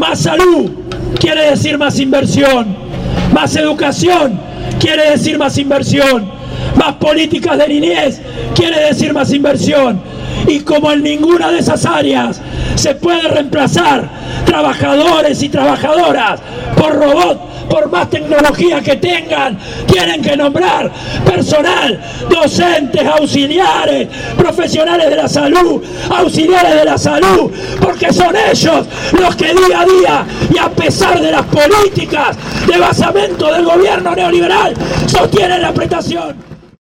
Más salud quiere decir más inversión. Más educación quiere decir más inversión. Más políticas de niñez quiere decir más inversión. Y como en ninguna de esas áreas se puede reemplazar trabajadores y trabajadoras por robots, por más tecnología que tengan, tienen que nombrar personal, docentes, auxiliares, profesionales de la salud, auxiliares de la salud, porque son ellos los que día a día y a pesar de las políticas de basamento del gobierno neoliberal sostienen la prestación.